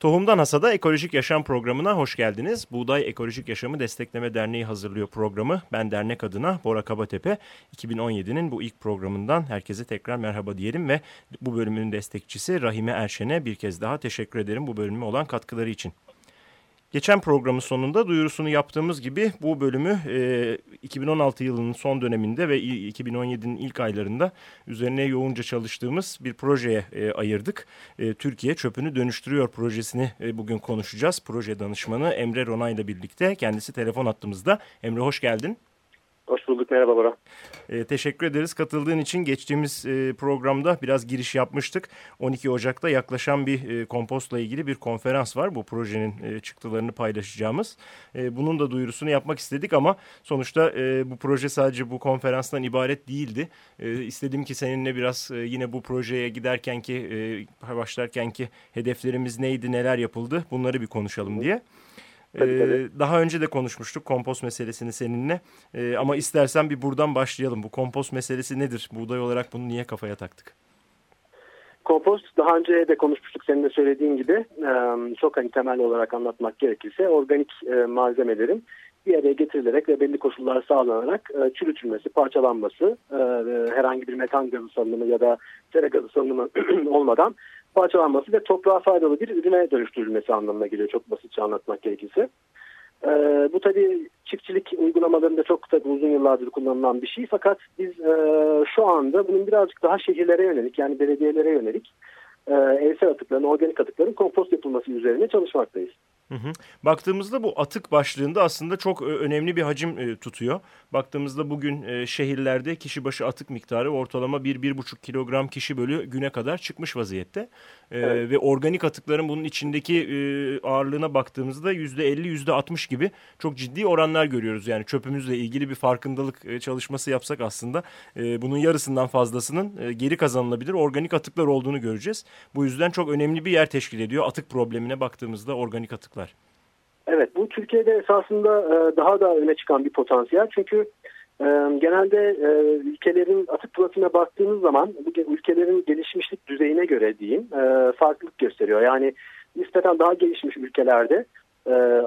Tohumdan Hasada Ekolojik Yaşam programına hoş geldiniz. Buğday Ekolojik Yaşamı Destekleme Derneği hazırlıyor programı. Ben dernek adına Bora Kabatepe. 2017'nin bu ilk programından herkese tekrar merhaba diyelim ve bu bölümün destekçisi Rahime Erşen'e bir kez daha teşekkür ederim bu bölüme olan katkıları için. Geçen programın sonunda duyurusunu yaptığımız gibi bu bölümü e, 2016 yılının son döneminde ve 2017'nin ilk aylarında üzerine yoğunca çalıştığımız bir projeye e, ayırdık. E, Türkiye Çöpünü Dönüştürüyor projesini e, bugün konuşacağız. Proje danışmanı Emre Ronay ile birlikte kendisi telefon attığımızda. Emre hoş geldin. Hoş bulduk. Merhaba Bora. E, teşekkür ederiz katıldığın için. Geçtiğimiz e, programda biraz giriş yapmıştık. 12 Ocak'ta yaklaşan bir e, kompostla ilgili bir konferans var. Bu projenin e, çıktılarını paylaşacağımız. E, bunun da duyurusunu yapmak istedik ama sonuçta e, bu proje sadece bu konferanstan ibaret değildi. E, istedim ki seninle biraz e, yine bu projeye giderken ki e, başlarken ki hedeflerimiz neydi, neler yapıldı bunları bir konuşalım diye. Tabii, tabii. Ee, daha önce de konuşmuştuk kompost meselesini seninle. Ee, ama istersen bir buradan başlayalım. Bu kompost meselesi nedir? Buğday olarak bunu niye kafaya taktık? Kompost daha önce de konuşmuştuk senin de söylediğin gibi çok hani temel olarak anlatmak gerekirse organik malzemelerin bir araya getirilerek ve belli koşullar sağlanarak çürütülmesi, parçalanması, herhangi bir metan gazı salınımı ya da sera gazı salınımı olmadan parçalanması ve toprağa faydalı bir ürüne dönüştürülmesi anlamına geliyor çok basitçe anlatmak gerekirse. E, bu tabii çiftçilik uygulamalarında çok tabii uzun yıllardır kullanılan bir şey fakat biz e, şu anda bunun birazcık daha şehirlere yönelik yani belediyelere yönelik e, evsel atıkların, organik atıkların kompost yapılması üzerine çalışmaktayız. Hı hı. Baktığımızda bu atık başlığında aslında çok önemli bir hacim e, tutuyor. Baktığımızda bugün e, şehirlerde kişi başı atık miktarı ortalama 1-1,5 kilogram kişi bölü güne kadar çıkmış vaziyette. E, evet. Ve organik atıkların bunun içindeki e, ağırlığına baktığımızda %50, %60 gibi çok ciddi oranlar görüyoruz. Yani çöpümüzle ilgili bir farkındalık e, çalışması yapsak aslında e, bunun yarısından fazlasının geri kazanılabilir organik atıklar olduğunu göreceğiz. Bu yüzden çok önemli bir yer teşkil ediyor atık problemine baktığımızda organik atıklar atıklar. Evet bu Türkiye'de esasında e, daha da öne çıkan bir potansiyel. Çünkü e, genelde e, ülkelerin atık profiline baktığınız zaman ülkelerin gelişmişlik düzeyine göre diyeyim farklılık gösteriyor. Yani nispeten daha gelişmiş ülkelerde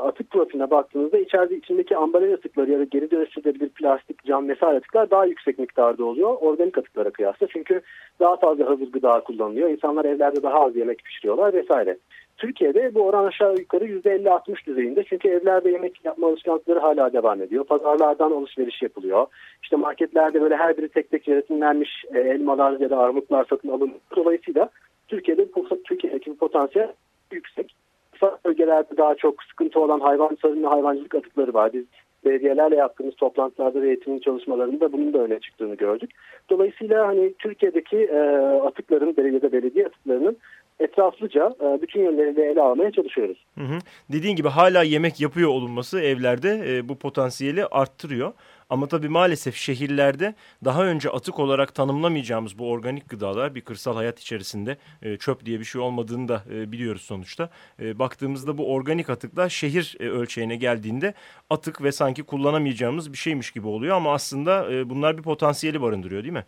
atık profiline baktığınızda içeride içindeki ambalaj atıkları ya da geri dönüştürülebilir plastik, cam vesaire atıklar daha yüksek miktarda oluyor organik atıklara kıyasla. Çünkü daha fazla hazır gıda kullanılıyor. İnsanlar evlerde daha az yemek pişiriyorlar vesaire. Türkiye'de bu oran aşağı yukarı %50-60 düzeyinde. Çünkü evlerde yemek yapma alışkanlıkları hala devam ediyor. Pazarlardan alışveriş yapılıyor. İşte marketlerde böyle her biri tek tek yönetimlenmiş e, elmalar ya da armutlar satın alınıyor. Dolayısıyla Türkiye'de Türkiye'deki potansiyel yüksek. Ufak bölgelerde daha çok sıkıntı olan hayvan sarını hayvancılık atıkları var. Biz belediyelerle yaptığımız toplantılarda ve eğitimin çalışmalarında bunun da öne çıktığını gördük. Dolayısıyla hani Türkiye'deki e, atıkların, belediyede belediye atıklarının etraflıca e, bütün yönleriyle ele almaya çalışıyoruz. Hı hı. Dediğin gibi hala yemek yapıyor olunması evlerde e, bu potansiyeli arttırıyor. Ama tabii maalesef şehirlerde daha önce atık olarak tanımlamayacağımız bu organik gıdalar bir kırsal hayat içerisinde e, çöp diye bir şey olmadığını da e, biliyoruz sonuçta. E, baktığımızda bu organik atıklar şehir ölçeğine geldiğinde atık ve sanki kullanamayacağımız bir şeymiş gibi oluyor. Ama aslında bunlar bir potansiyeli barındırıyor değil mi?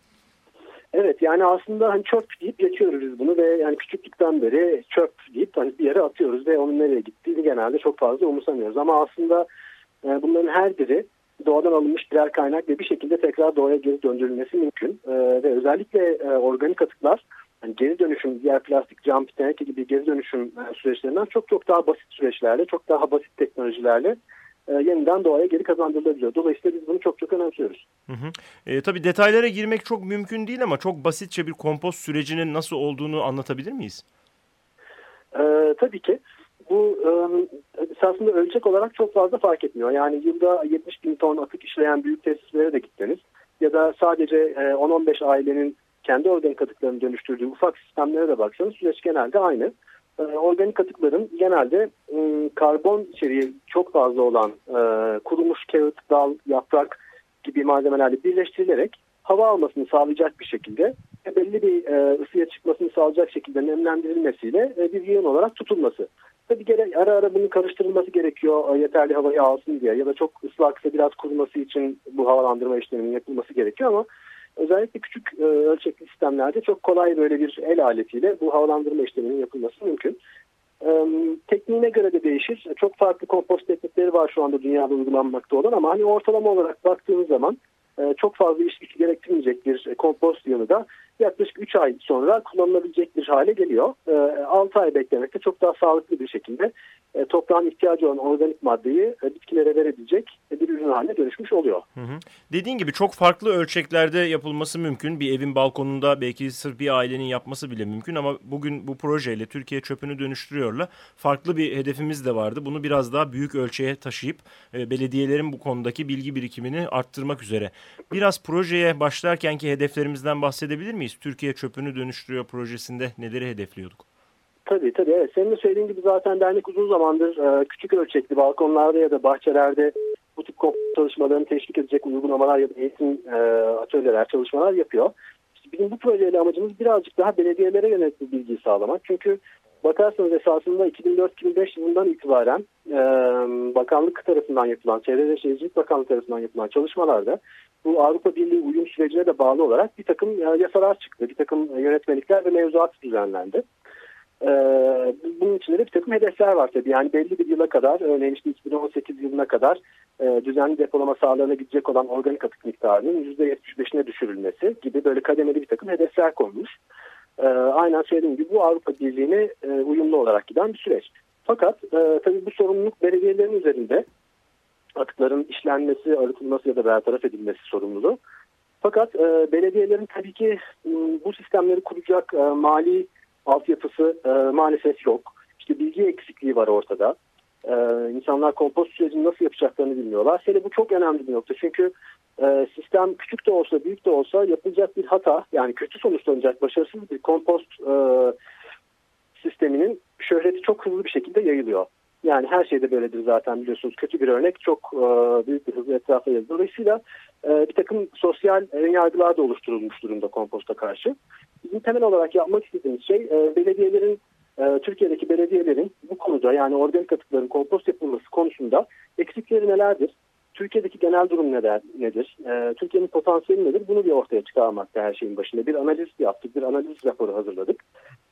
Evet yani aslında hani çöp deyip geçiyoruz bunu ve yani küçüklükten beri çöp deyip hani bir yere atıyoruz ve onun nereye gittiğini genelde çok fazla umursamıyoruz. Ama aslında bunların her biri doğadan alınmış birer kaynak ve bir şekilde tekrar doğaya geri döndürülmesi mümkün. E, ve özellikle e, organik atıklar yani geri dönüşüm, diğer plastik, cam, teneke gibi geri dönüşüm e, süreçlerinden çok çok daha basit süreçlerle, çok daha basit teknolojilerle e, yeniden doğaya geri kazandırılabiliyor. Dolayısıyla biz bunu çok çok önemsiyoruz. Hı hı. E, tabii detaylara girmek çok mümkün değil ama çok basitçe bir kompost sürecinin nasıl olduğunu anlatabilir miyiz? E, tabii ki. Bu e, esasında ölçek olarak çok fazla fark etmiyor. Yani yılda 70 bin ton atık işleyen büyük tesislere de gittiniz. Ya da sadece e, 10-15 ailenin kendi organik atıklarını dönüştürdüğü ufak sistemlere de baksanız süreç genelde aynı. Organik atıkların genelde e, karbon içeriği çok fazla olan kurumuş kağıt, dal, yaprak gibi malzemelerle birleştirilerek hava almasını sağlayacak bir şekilde belli bir ısıya çıkmasını alacak şekilde nemlendirilmesiyle e, bir yığın olarak tutulması. Tabii gere, ara ara bunun karıştırılması gerekiyor yeterli havayı alsın diye ya da çok ıslaksa biraz kuruması için bu havalandırma işleminin yapılması gerekiyor ama özellikle küçük e, ölçekli sistemlerde çok kolay böyle bir el aletiyle bu havalandırma işleminin yapılması mümkün. E, tekniğine göre de değişir. Çok farklı kompost teknikleri var şu anda dünyada uygulanmakta olan ama hani ortalama olarak baktığımız zaman e, çok fazla iş gücü gerektirmeyecek bir kompost yığını da yaklaşık 3 ay sonra kullanılabilecek bir hale geliyor. 6 ay beklemekte çok daha sağlıklı bir şekilde e, toprağın ihtiyacı olan organik maddeyi e, bitkilere verebilecek bir ürün haline dönüşmüş oluyor. Hı hı. Dediğin gibi çok farklı ölçeklerde yapılması mümkün. Bir evin balkonunda belki sırf bir ailenin yapması bile mümkün ama bugün bu projeyle Türkiye çöpünü dönüştürüyorla farklı bir hedefimiz de vardı. Bunu biraz daha büyük ölçeğe taşıyıp e, belediyelerin bu konudaki bilgi birikimini arttırmak üzere. Biraz projeye başlarkenki hedeflerimizden bahsedebilir miyiz? Türkiye çöpünü dönüştürüyor projesinde neleri hedefliyorduk? Tabii tabii. Evet. Senin de söylediğin gibi zaten dernek uzun zamandır e, küçük ölçekli balkonlarda ya da bahçelerde bu tip çalışmalarını teşvik edecek uygulamalar ya da eğitim e, atölyeler, çalışmalar yapıyor. Bizim bu projeyle amacımız birazcık daha belediyelere yönelik bir bilgiyi sağlamak. Çünkü bakarsanız esasında 2004-2005 yılından itibaren e, bakanlık tarafından yapılan, Çevre ve Şehircilik Bakanlığı tarafından yapılan çalışmalarda bu Avrupa Birliği uyum sürecine de bağlı olarak bir takım e, yasalar çıktı. Bir takım yönetmelikler ve mevzuat düzenlendi. Ee, bunun içinde de bir takım hedefler var tabii. Yani belli bir yıla kadar, örneğin işte 2018 yılına kadar e, düzenli depolama sahalarına gidecek olan organik atık miktarının %75'ine düşürülmesi gibi böyle kademeli bir takım hedefler konmuş. E, aynen söylediğim gibi bu Avrupa Birliği'ne e, uyumlu olarak giden bir süreç. Fakat e, tabii bu sorumluluk belediyelerin üzerinde atıkların işlenmesi, arıtılması ya da bertaraf edilmesi sorumluluğu. Fakat e, belediyelerin tabii ki bu sistemleri kuracak e, mali altyapısı e, maalesef yok. İşte bilgi eksikliği var ortada. E, insanlar kompost sürecini nasıl yapacaklarını bilmiyorlar. Hele bu çok önemli bir nokta. Çünkü e, sistem küçük de olsa büyük de olsa yapılacak bir hata yani kötü sonuçlanacak başarısız bir kompost e, sisteminin şöhreti çok hızlı bir şekilde yayılıyor. Yani her şeyde böyledir zaten biliyorsunuz. Kötü bir örnek çok e, büyük bir hızla etrafa yayılır. Dolayısıyla e, bir takım sosyal yargılar da oluşturulmuş durumda komposta karşı. Bizim temel olarak yapmak istediğimiz şey e, belediyelerin e, Türkiye'deki belediyelerin bu konuda yani organik atıkların kompost yapılması konusunda eksikleri nelerdir? Türkiye'deki genel durum neler, nedir? E, Türkiye'nin potansiyeli nedir? Bunu bir ortaya çıkarmakta her şeyin başında. Bir analiz yaptık, bir analiz raporu hazırladık.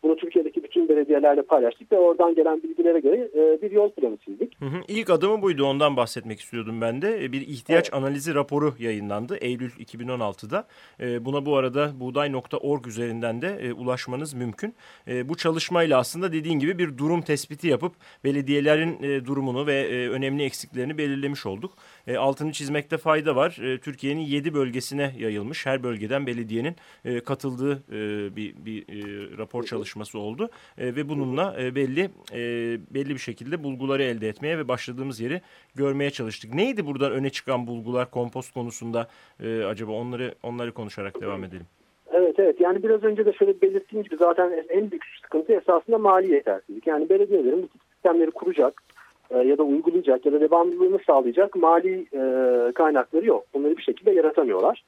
Bunu Türkiye'deki bütün belediyelerle paylaştık ve oradan gelen bilgilere göre e, bir yol planı çizdik. Hı hı. İlk adımı buydu ondan bahsetmek istiyordum ben de. E, bir ihtiyaç evet. analizi raporu yayınlandı Eylül 2016'da. E, buna bu arada buğday.org üzerinden de e, ulaşmanız mümkün. E, bu çalışmayla aslında dediğin gibi bir durum tespiti yapıp belediyelerin e, durumunu ve e, önemli eksiklerini belirlemiş olduk. E, altını çizmekte fayda var. E, Türkiye'nin 7 bölgesine yayılmış. Her bölgeden belediyenin e, katıldığı e, bir, bir e, rapor çalışması oldu. E, ve bununla e, belli e, belli bir şekilde bulguları elde etmeye ve başladığımız yeri görmeye çalıştık. Neydi buradan öne çıkan bulgular kompost konusunda e, acaba onları onları konuşarak devam edelim. Evet evet yani biraz önce de şöyle belirttiğim gibi zaten en büyük sıkıntı esasında mali yetersizlik. Yani belediyelerin bu sistemleri kuracak, ya da uygulayacak ya da devamlılığını sağlayacak mali e, kaynakları yok. Bunları bir şekilde yaratamıyorlar.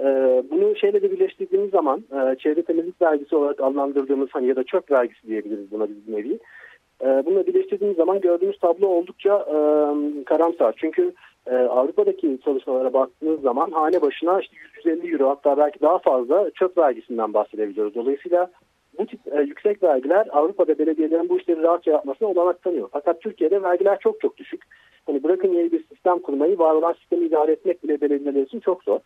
E, bunu şeyle de birleştirdiğimiz zaman e, çevre temizlik vergisi olarak adlandırdığımız hani ya da çöp vergisi diyebiliriz buna biz nevi. E, bununla birleştirdiğimiz zaman gördüğümüz tablo oldukça e, karamsar. Çünkü e, Avrupa'daki çalışmalara baktığınız zaman hane başına işte 150 euro hatta belki daha fazla çöp vergisinden bahsedebiliyoruz. Dolayısıyla bu tip e, yüksek vergiler Avrupa'da belediyelerin bu işleri rahatça yapmasına olanak tanıyor. Fakat Türkiye'de vergiler çok çok düşük. Hani bırakın yeni bir sistem kurmayı, var olan sistemi idare etmek bile belediyeler için çok zor.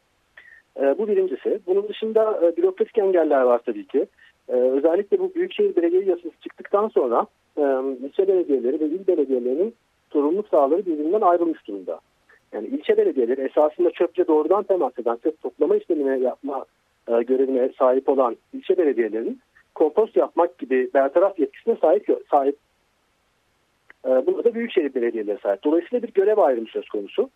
E, bu birincisi. Bunun dışında e, bürokratik engeller var tabii ki. E, özellikle bu Büyükşehir Belediye Yasası çıktıktan sonra e, ilçe belediyeleri ve il belediyelerinin sorumluluk sahaları birbirinden ayrılmış durumda. Yani ilçe belediyeleri esasında çöple doğrudan temas eden çöp toplama işlemine yapma e, görevine sahip olan ilçe belediyelerinin kompost yapmak gibi bertaraf yetkisine sahip sahip. E, buna da Büyükşehir Belediyeleri sahip. Dolayısıyla bir görev ayrımı söz konusu.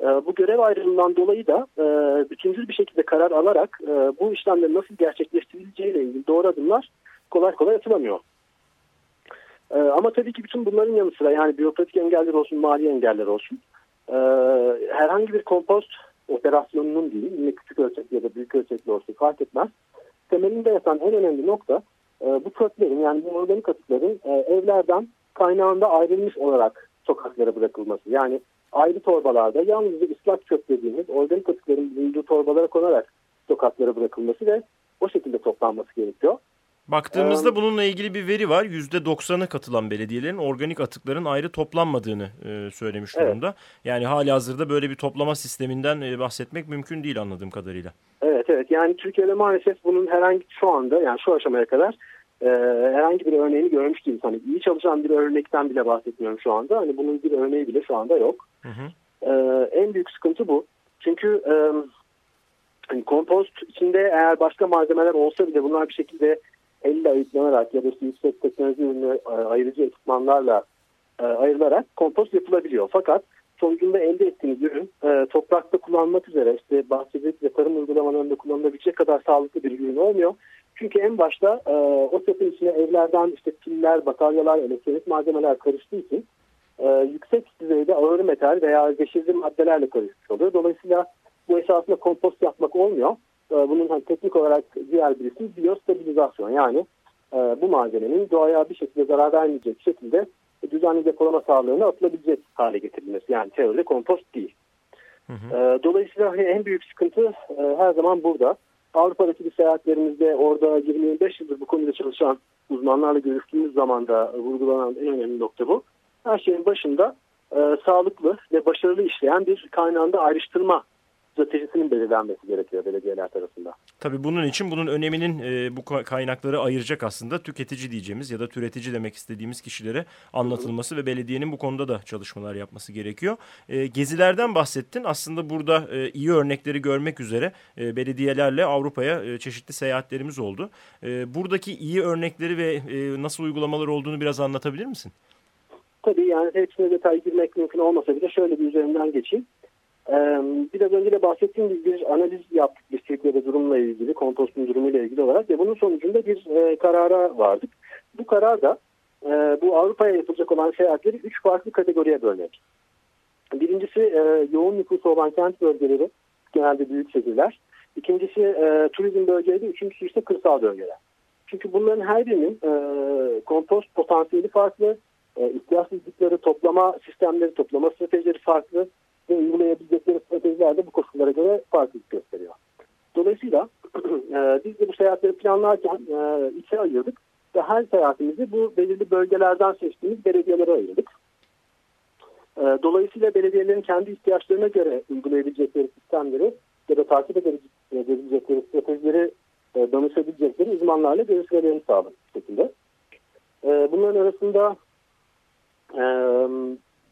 E, bu görev ayrımından dolayı da e, bütüncül bir şekilde karar alarak e, bu işlemlerin nasıl gerçekleştirileceğiyle ilgili doğru adımlar kolay kolay atılamıyor. E, ama tabii ki bütün bunların yanı sıra yani bürokratik engeller olsun, mali engeller olsun e, herhangi bir kompost operasyonunun değil, yine küçük ölçekli ya da büyük ölçekli olsun fark etmez temelinde yatan en önemli nokta e, bu çöplerin yani bu organik atıkların e, evlerden kaynağında ayrılmış olarak sokaklara bırakılması. Yani ayrı torbalarda yalnızca ıslak çöp dediğimiz organik atıkların bulunduğu torbalara konarak sokaklara bırakılması ve o şekilde toplanması gerekiyor. Baktığımızda bununla ilgili bir veri var. %90'ı katılan belediyelerin organik atıkların ayrı toplanmadığını e, söylemiş evet. durumda. Yani hali hazırda böyle bir toplama sisteminden e, bahsetmek mümkün değil anladığım kadarıyla. Evet evet yani Türkiye'de maalesef bunun herhangi şu anda yani şu aşamaya kadar e, herhangi bir örneğini görmüş değiliz. Hani iyi çalışan bir örnekten bile bahsetmiyorum şu anda. Hani bunun bir örneği bile şu anda yok. Hı hı. E, en büyük sıkıntı bu. Çünkü e, hani kompost içinde eğer başka malzemeler olsa bile bunlar bir şekilde elle ayıklanarak ya da işte yüksek teknoloji ürünü e, ayırıcı ekipmanlarla e, ayrılarak kompost yapılabiliyor. Fakat sonucunda elde ettiğiniz ürün e, toprakta kullanmak üzere işte bahçecilik ve tarım uygulamalarında kullanılabilecek kadar sağlıklı bir ürün olmuyor. Çünkü en başta e, o sepin içine evlerden işte piller, bataryalar, elektronik malzemeler karıştığı için yüksek düzeyde ağır metal veya geçici maddelerle karışmış oluyor. Dolayısıyla bu esasında kompost yapmak olmuyor. E, bunun hani teknik olarak diğer bir ismi biyostabilizasyon. Yani e, bu malzemenin doğaya bir şekilde zarar vermeyecek şekilde düzenli depolama sağlığına atılabilecek hale getirilmesi. Yani teoride kompost değil. Hı hı. E, dolayısıyla en büyük sıkıntı her zaman burada. Avrupa'daki bir seyahatlerimizde orada 25 yıldır bu konuda çalışan uzmanlarla görüştüğümüz zaman da vurgulanan en önemli nokta bu. Her şeyin başında e, sağlıklı ve başarılı işleyen bir kaynağında ayrıştırma stratejisinin belirlenmesi gerekiyor belediyeler tarafından. Tabii bunun için bunun öneminin e, bu kaynakları ayıracak aslında tüketici diyeceğimiz ya da türetici demek istediğimiz kişilere anlatılması Hı. ve belediyenin bu konuda da çalışmalar yapması gerekiyor. E, gezilerden bahsettin. Aslında burada e, iyi örnekleri görmek üzere e, belediyelerle Avrupa'ya e, çeşitli seyahatlerimiz oldu. E, buradaki iyi örnekleri ve e, nasıl uygulamalar olduğunu biraz anlatabilir misin? Tabii yani hepsine detay girmek mümkün olmasa bile şöyle bir üzerinden geçeyim. Biraz önce de bahsettiğim gibi bir analiz yaptık biz durumla ilgili, kompostun durumuyla ilgili olarak ve bunun sonucunda bir karara vardık. Bu karar da bu Avrupa'ya yapılacak olan seyahatleri üç farklı kategoriye bölmek. Birincisi yoğun nüfusu olan kent bölgeleri, genelde büyük şehirler. İkincisi turizm bölgeleri, üçüncüsü ise kırsal bölgeler. Çünkü bunların her birinin e, kompost potansiyeli farklı, e, toplama sistemleri, toplama stratejileri farklı ve uygulayabilecekleri stratejiler de bu koşullara göre farklılık gösteriyor. Dolayısıyla e, biz de bu seyahatleri planlarken e, içe ayırdık ve her seyahatimizi bu belirli bölgelerden seçtiğimiz belediyelere ayırdık. E, dolayısıyla belediyelerin kendi ihtiyaçlarına göre uygulayabilecekleri sistemleri ya da takip edebilecekleri stratejileri e, danışabilecekleri uzmanlarla görüşmelerini sağladık şekilde. E, bunların arasında e,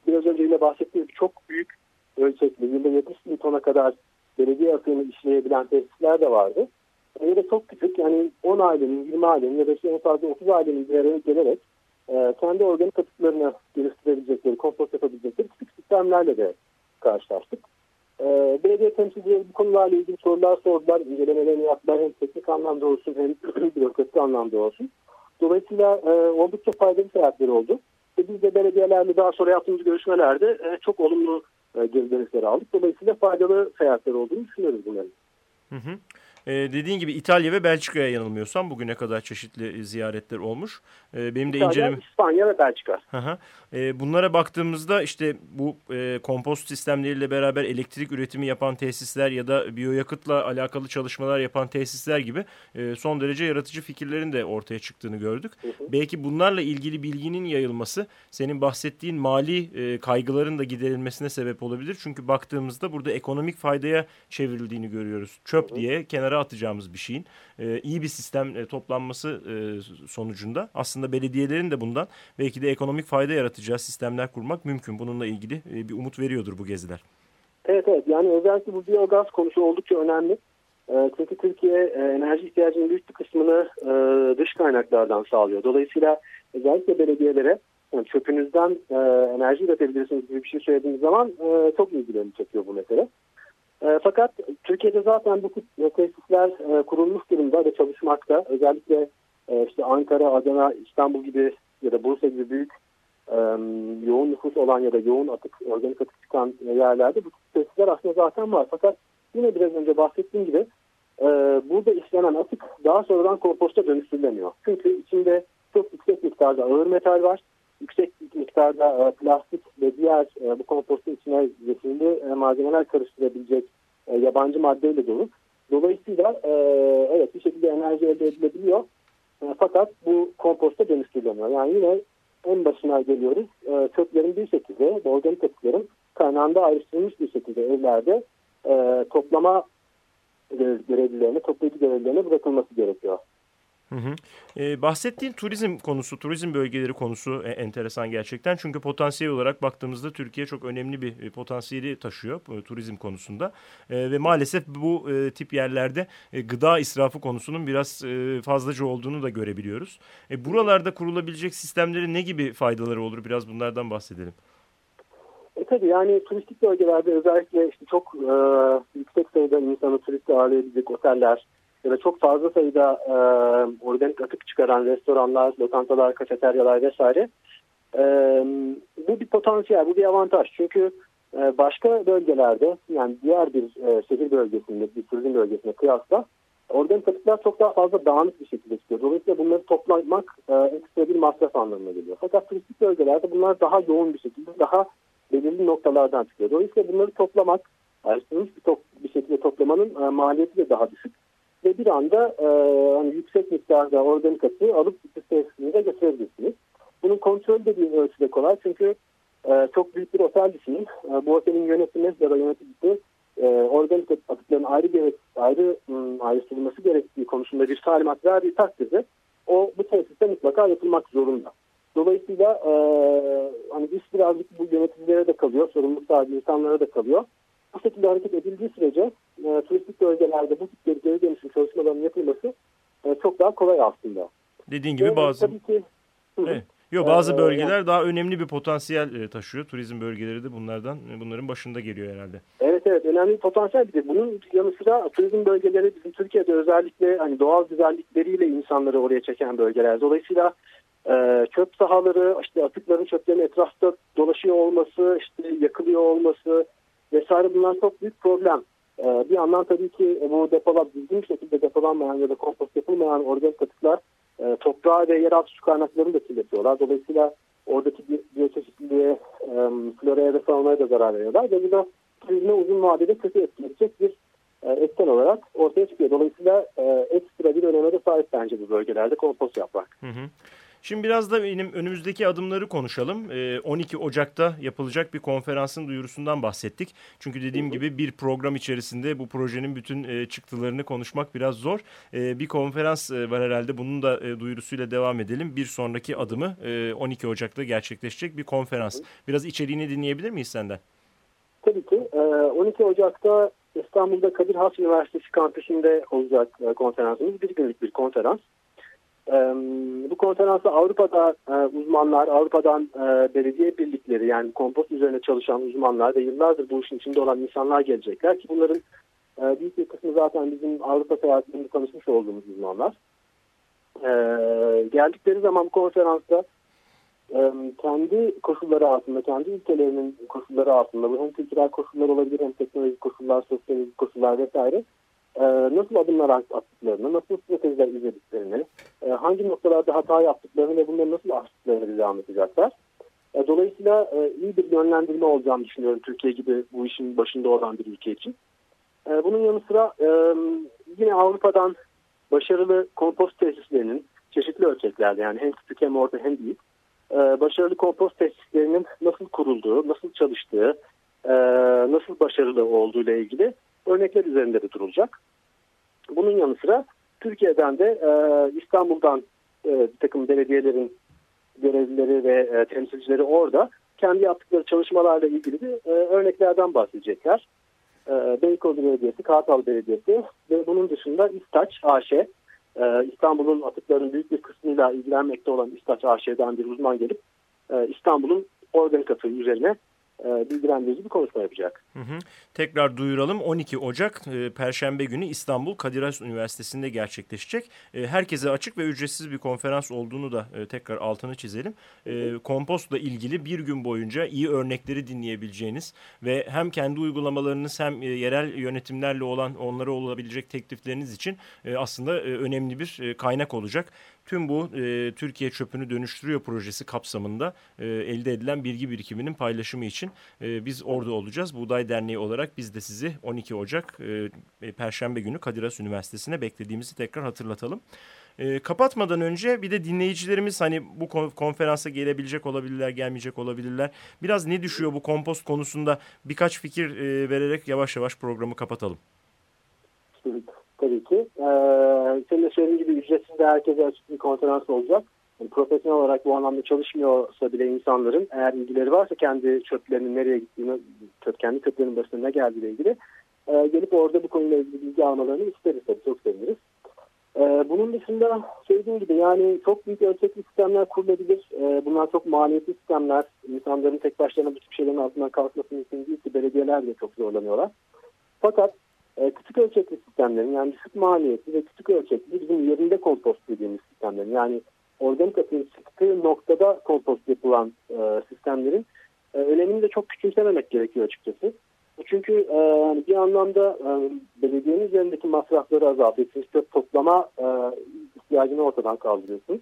biraz önce yine bahsettiğim çok büyük ölçekli yılda 70 bin tona kadar belediye atığını işleyebilen tesisler de vardı. Ya da çok küçük yani 10 ailenin, 20 ailenin ya da işte en fazla 30 ailenin bir araya gelerek e, kendi organik atıklarını geliştirebilecekleri, kompost yapabilecekleri küçük sistemlerle de karşılaştık. E, belediye temsilcileri bu konularla ilgili sorular sordular, incelemelerini yaptılar hem teknik anlamda olsun hem bürokratik anlamda olsun. Dolayısıyla e, oldukça faydalı seyahatler oldu. Ve biz de belediyelerle daha sonra yaptığımız görüşmelerde e, çok olumlu e, geri dönüşleri aldık. Dolayısıyla faydalı seyahatler olduğunu düşünüyoruz bunların. Hı hı. Ee, dediğin gibi İtalya ve Belçika'ya yanılmıyorsam bugüne kadar çeşitli ziyaretler olmuş. Ee, benim de İtalya, inceleme... İspanya ve Belçika. Hı hı. Ee, bunlara baktığımızda işte bu e, kompost sistemleriyle beraber elektrik üretimi yapan tesisler ya da biyoyakıtla alakalı çalışmalar yapan tesisler gibi e, son derece yaratıcı fikirlerin de ortaya çıktığını gördük. Hı hı. Belki bunlarla ilgili bilginin yayılması senin bahsettiğin mali e, kaygıların da giderilmesine sebep olabilir. Çünkü baktığımızda burada ekonomik faydaya çevrildiğini görüyoruz. Çöp hı hı. diye kenara kenara atacağımız bir şeyin e, iyi bir sistem e, toplanması e, sonucunda aslında belediyelerin de bundan belki de ekonomik fayda yaratacağı sistemler kurmak mümkün. Bununla ilgili e, bir umut veriyordur bu geziler. Evet evet yani özellikle bu biyogaz konusu oldukça önemli. E, çünkü Türkiye e, enerji ihtiyacının büyük bir kısmını e, dış kaynaklardan sağlıyor. Dolayısıyla özellikle belediyelere yani çöpünüzden e, enerji üretebilirsiniz gibi bir şey söylediğiniz zaman e, çok ilgilerini çekiyor bu mesele. E, fakat Türkiye'de zaten bu tesisler e, kurulmuş durumda ve çalışmakta. Özellikle e, işte Ankara, Adana, İstanbul gibi ya da Bursa gibi büyük e, yoğun nüfus olan ya da yoğun atık, organik atık çıkan yerlerde bu tesisler aslında zaten var. Fakat yine biraz önce bahsettiğim gibi burada işlenen atık daha sonradan komposta dönüştürülemiyor. Çünkü içinde çok yüksek miktarda ağır metal var. Yüksek miktarda plastik ve diğer bu kompostun içine getirildi malzemeler karıştırabilecek yabancı maddeyle dolu. Dolayısıyla evet bir şekilde enerji elde edilebiliyor. fakat bu komposta dönüştürülemiyor. Yani yine en başına geliyoruz. E, köklerin bir şekilde, organik atıkların kaynağında ayrıştırılmış bir şekilde evlerde e, toplama görevlilerine, toplayıcı görevlilerine bırakılması gerekiyor. Hı hı. Ee, bahsettiğin turizm konusu, turizm bölgeleri konusu e, enteresan gerçekten. Çünkü potansiyel olarak baktığımızda Türkiye çok önemli bir e, potansiyeli taşıyor e, turizm konusunda. E, ve maalesef bu e, tip yerlerde e, gıda israfı konusunun biraz e, fazlaca olduğunu da görebiliyoruz. E, buralarda kurulabilecek sistemlerin ne gibi faydaları olur? Biraz bunlardan bahsedelim. E tabii yani turistik bölgelerde özellikle işte çok e, yüksek sayıda insanı turist ağırlayabilecek oteller, ya da çok fazla sayıda e, organik atık çıkaran restoranlar, lokantalar, kafeteryalar vesaire e, bu bir potansiyel, bu bir avantaj. Çünkü e, başka bölgelerde yani diğer bir e, şehir bölgesinde, bir turizm bölgesine kıyasla organik atıklar çok daha fazla dağınık bir şekilde çıkıyor. Dolayısıyla bunları toplamak e, ekstra bir masraf anlamına geliyor. Fakat turistik bölgelerde bunlar daha yoğun bir şekilde, daha belirli noktalardan çıkıyor. Dolayısıyla bunları toplamak, ayrıştırılmış bir, top, bir şekilde toplamanın e, maliyeti de daha düşük ve bir anda e, hani yüksek miktarda organik atığı alıp tesisinize getirebilirsiniz. Bunun kontrolü de bir ölçüde kolay çünkü e, çok büyük bir otel düşünün. E, bu otelin yönetimi ya da yöneticisi e, organik atıkların ayrı bir ayrı ım, ayrıştırılması gerektiği konusunda bir talimat verdiği takdirde o bu tesiste mutlaka yapılmak zorunda. Dolayısıyla e, hani iş birazcık bu yöneticilere de kalıyor, sorumluluk sahibi insanlara da kalıyor bu şekilde hareket edildiği sürece e, turistik bölgelerde bu tip geri dönüşüm çalışmalarının yapılması e, çok daha kolay aslında. Dediğin gibi Ve, bazı... Tabii ki, evet. Yo, bazı e, bölgeler yani, daha önemli bir potansiyel e, taşıyor. Turizm bölgeleri de bunlardan bunların başında geliyor herhalde. Evet evet önemli bir potansiyel bir de bunun yanı sıra turizm bölgeleri bizim Türkiye'de özellikle hani doğal güzellikleriyle insanları oraya çeken bölgeler. Dolayısıyla e, çöp sahaları işte atıkların çöplerin etrafta dolaşıyor olması işte yakılıyor olması vesaire bunlar çok büyük problem. Ee, bir yandan tabii ki bu depolar düzgün bir şekilde depolanmayan ya da kompost yapılmayan organik atıklar e, toprağa ve yeraltı su kaynaklarını da kirletiyorlar. Dolayısıyla oradaki biyoçeşitliliğe, e, floraya ve faunaya da zarar veriyorlar. Ve bu da turizme uzun vadede kötü etkileyecek bir e, etken olarak ortaya çıkıyor. Dolayısıyla e, ekstra bir öneme de sahip bence bu bölgelerde kompost yapmak. Hı hı. Şimdi biraz da benim önümüzdeki adımları konuşalım. 12 ee, Ocak'ta yapılacak bir konferansın duyurusundan bahsettik. Çünkü dediğim gibi bir program içerisinde bu projenin bütün e, çıktılarını konuşmak biraz zor. Ee, bir konferans e, var herhalde bunun da e, duyurusuyla devam edelim. Bir sonraki adımı 12 Ocak'ta gerçekleşecek bir konferans. Biraz içeriğini dinleyebilir miyiz senden? Tabii ki. 12 Ocak'ta İstanbul'da Kadir Has Üniversitesi kampüsünde olacak konferansımız. Bir günlük bir konferans. Bu konferansta Avrupa'da e, uzmanlar, Avrupa'dan e, belediye birlikleri yani kompost üzerine çalışan uzmanlar ve yıllardır bu işin içinde olan insanlar gelecekler ki bunların e, büyük bir kısmı zaten bizim Avrupa seyahatlerinde tanışmış olduğumuz uzmanlar. Geldikleri zaman konferansta kendi koşulları altında, kendi ülkelerinin koşulları altında bu hem kültürel koşullar olabilir hem teknolojik koşullar, sosyolojik koşullar vesaire e, nasıl adımlar attıklarını, nasıl stratejiler izlediklerini, e, hangi noktalarda hata yaptıklarını ve bunları nasıl aştıklarını bize anlatacaklar. E, dolayısıyla iyi bir yönlendirme olacağını düşünüyorum Türkiye gibi bu işin başında olan bir ülke için. bunun yanı sıra yine Avrupa'dan başarılı kompost tesislerinin çeşitli ölçeklerde yani hem küçük hem orta hem büyük başarılı kompost tesislerinin nasıl kurulduğu, nasıl çalıştığı, nasıl başarılı olduğu ile ilgili örnekler üzerinde de durulacak. Bunun yanı sıra Türkiye'den de e, İstanbul'dan e, bir takım belediyelerin görevlileri ve e, temsilcileri orada kendi yaptıkları çalışmalarla ilgili de e, örneklerden bahsedecekler. E, Beykoz Belediyesi, Kartal Belediyesi ve bunun dışında İstaç AŞ, e, İstanbul'un atıklarının büyük bir kısmıyla ilgilenmekte olan İstaç AŞ'den bir uzman gelip e, İstanbul'un organik atığı üzerine bilgilendirici bir konuşma yapacak. Hı hı. Tekrar duyuralım 12 Ocak e, Perşembe günü İstanbul Kadir Has Üniversitesi'nde gerçekleşecek. E, herkese açık ve ücretsiz bir konferans olduğunu da e, tekrar altını çizelim. E, kompostla ilgili bir gün boyunca iyi örnekleri dinleyebileceğiniz ve hem kendi uygulamalarınız hem e, yerel yönetimlerle olan onlara olabilecek teklifleriniz için e, aslında e, önemli bir e, kaynak olacak. Tüm bu e, Türkiye Çöpünü Dönüştürüyor projesi kapsamında e, elde edilen bilgi birikiminin paylaşımı için e, biz orada olacağız. Buğday Derneği olarak biz de sizi 12 Ocak e, Perşembe günü Kadir Has Üniversitesi'ne beklediğimizi tekrar hatırlatalım. E, kapatmadan önce bir de dinleyicilerimiz hani bu konferansa gelebilecek olabilirler, gelmeyecek olabilirler. Biraz ne düşüyor bu kompost konusunda birkaç fikir e, vererek yavaş yavaş programı kapatalım. Tabii ki. Ee, senin de söylediğin gibi ücretsiz de herkese açık bir konferans olacak. Yani profesyonel olarak bu anlamda çalışmıyorsa bile insanların eğer ilgileri varsa kendi çöplerinin nereye gittiğini, kendi çöplerinin başına ne geldiğiyle ilgili e, gelip orada bu konuyla ilgili bilgi almalarını isteriz tabii çok seviniriz. E, bunun dışında söylediğim gibi yani çok büyük ölçekli sistemler kurulabilir. E, bunlar çok maliyetli sistemler. İnsanların tek başlarına tip şeylerin altından kalkması mümkün değil belediyeler de çok zorlanıyorlar. Fakat e, küçük ölçekli sistemlerin yani düşük maliyetli ve küçük ölçekli bizim yerinde kompost dediğimiz sistemlerin yani organik atığın çıktığı noktada kompost yapılan e, sistemlerin e, önemini de çok küçümsememek gerekiyor açıkçası. Çünkü e, bir anlamda e, belediyenin üzerindeki masrafları azaltıyorsunuz. Çöp toplama e, ihtiyacını ortadan kaldırıyorsunuz.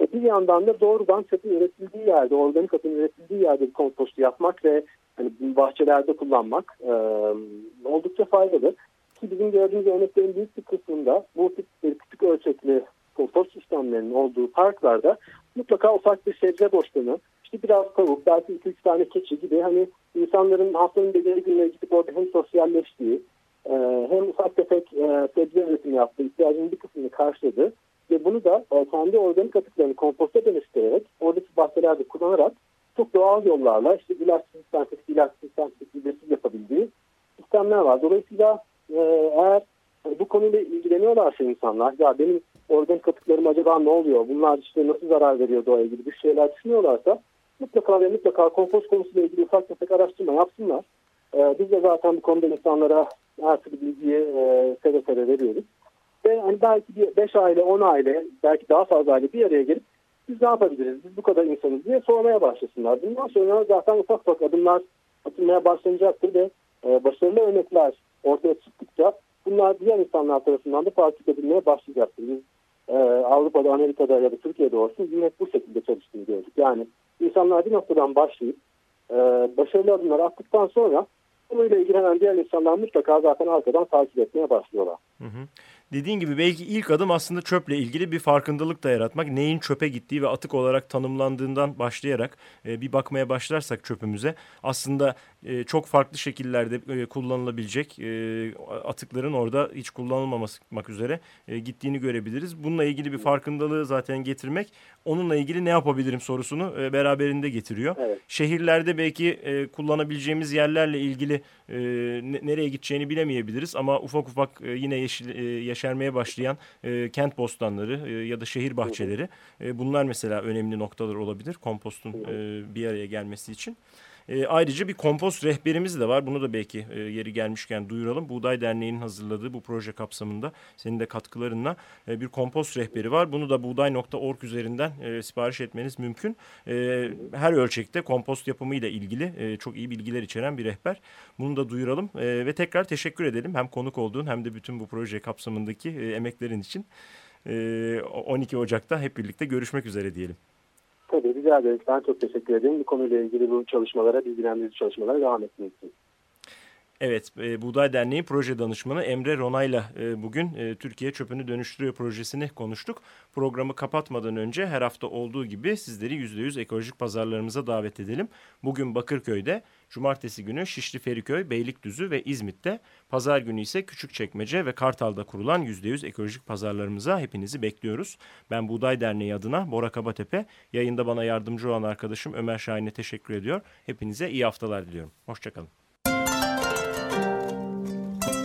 E, bir yandan da doğrudan çöpün üretildiği yerde, organik atın üretildiği yerde bir kompost yapmak ve hani, bahçelerde kullanmak e, oldukça faydalı. Ki bizim gördüğümüz örneklerin büyük bir kısmında bu tip küçük ölçekli kompost sistemlerinin olduğu parklarda mutlaka ufak bir sebze boşluğunu, işte biraz tavuk, belki 2-3 tane keçi gibi hani insanların haftanın belirli günleri gidip orada hem sosyalleştiği e, hem ufak tefek e, sebze üretimi yaptığı ihtiyacının bir kısmını karşıladı. Ve bunu da e, kendi organik atıklarını komposta dönüştürerek oradaki bahçelerde kullanarak çok doğal yollarla işte ilaçsız sentetik, ilaçsız sentetik, ilaçsız yapabildiği sistemler var. Dolayısıyla e, eğer bu konuyla ilgileniyorlarsa insanlar ya benim organik atıklarım acaba ne oluyor? Bunlar işte nasıl zarar veriyor doğaya gibi bir şeyler düşünüyorlarsa mutlaka ve mutlaka kompost konusuyla ilgili ufak tefek araştırma yapsınlar. E, biz de zaten bu konuda insanlara her türlü bilgiyi e, seve seve veriyoruz. Ve hani belki 5 aile, 10 aile, belki daha fazla aile bir araya gelip biz ne yapabiliriz, biz bu kadar insanız diye sormaya başlasınlar. Bundan sonra zaten ufak ufak adımlar atılmaya başlanacaktır ve e, başarılı örnekler ortaya çıktıkça bunlar diğer insanlar tarafından da takip edilmeye başlayacaktır. Biz e, Avrupa'da, Amerika'da ya da Türkiye'de olsun yine bu şekilde çalıştığını gördük. Yani insanlar bir noktadan başlayıp e, başarılı adımlar attıktan sonra konuyla ilgilenen diğer insanlar mutlaka zaten arkadan takip etmeye başlıyorlar. Hı hı dediğin gibi belki ilk adım aslında çöple ilgili bir farkındalık da yaratmak. Neyin çöpe gittiği ve atık olarak tanımlandığından başlayarak e, bir bakmaya başlarsak çöpümüze aslında e, çok farklı şekillerde e, kullanılabilecek e, atıkların orada hiç kullanılmamak üzere e, gittiğini görebiliriz. Bununla ilgili bir farkındalığı zaten getirmek onunla ilgili ne yapabilirim sorusunu e, beraberinde getiriyor. Evet. Şehirlerde belki e, kullanabileceğimiz yerlerle ilgili e, nereye gideceğini bilemeyebiliriz ama ufak ufak e, yine yeşil, e, yeşermeye başlayan e, kent bostanları e, ya da şehir bahçeleri. E, bunlar mesela önemli noktalar olabilir kompostun e, bir araya gelmesi için. E, ayrıca bir kompost rehberimiz de var. Bunu da belki e, yeri gelmişken duyuralım. Buğday Derneği'nin hazırladığı bu proje kapsamında senin de katkılarınla e, bir kompost rehberi var. Bunu da buğday.org üzerinden e, sipariş etmeniz mümkün. E, her ölçekte kompost yapımı ile ilgili e, çok iyi bilgiler içeren bir rehber. Bunu da duyuralım e, ve tekrar teşekkür edelim. Hem konuk olduğun hem de bütün bu proje kapsamındaki e, emeklerin için. E, 12 Ocak'ta hep birlikte görüşmek üzere diyelim. Rica ederim. Ben çok teşekkür ederim. Bu konuyla ilgili bu çalışmalara, bilgilendirici çalışmalara devam etmek için. Evet, e, Buğday Derneği proje danışmanı Emre Ronay'la e, bugün e, Türkiye Çöpünü Dönüştürüyor projesini konuştuk. Programı kapatmadan önce her hafta olduğu gibi sizleri %100 ekolojik pazarlarımıza davet edelim. Bugün Bakırköy'de, cumartesi günü Şişli Feriköy, Beylikdüzü ve İzmit'te, pazar günü ise Küçükçekmece ve Kartal'da kurulan %100 ekolojik pazarlarımıza hepinizi bekliyoruz. Ben Buğday Derneği adına Bora Kabatepe, yayında bana yardımcı olan arkadaşım Ömer Şahin'e teşekkür ediyor. Hepinize iyi haftalar diliyorum. Hoşçakalın.